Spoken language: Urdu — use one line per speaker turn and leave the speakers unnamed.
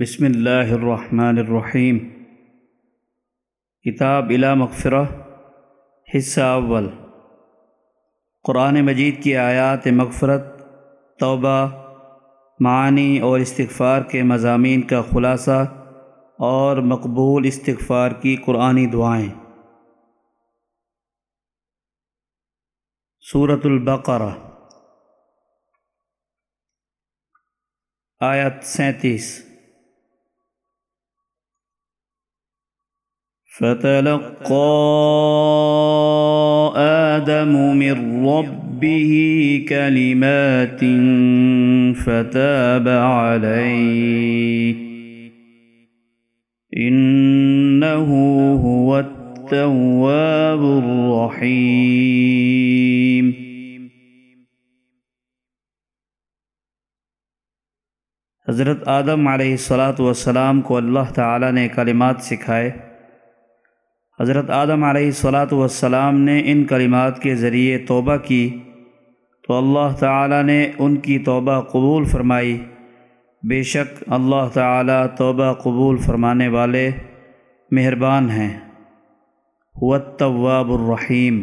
بسم اللہ الرحمن الرحیم۔ کتاب الا مغفرہ، حصہ اول۔ قرآن مجید کی آیات مغفرت، توبہ، معانی اور استغفار کے مضامین کا خلاصہ اور مقبول استغفار کی قرآنی دعائیں۔ صورت البقرہ۔ آیت سینتیس۔ فتلقى آدم من ربه كلمات فتاب عليه. إنه هو التواب الرحيم. حضرت آدم علیہ الصلاۃ والسلام کو اللہ تعالیٰ نے کلمات سکھائے حضرت آدم علیہ صلاۃ والسلام نے ان کلمات کے ذریعے توبہ کی تو اللہ تعالیٰ نے ان کی توبہ قبول فرمائی۔ بے شک اللہ تعالیٰ توبہ قبول فرمانے والے مہربان ہیں۔ التواب الرحیم۔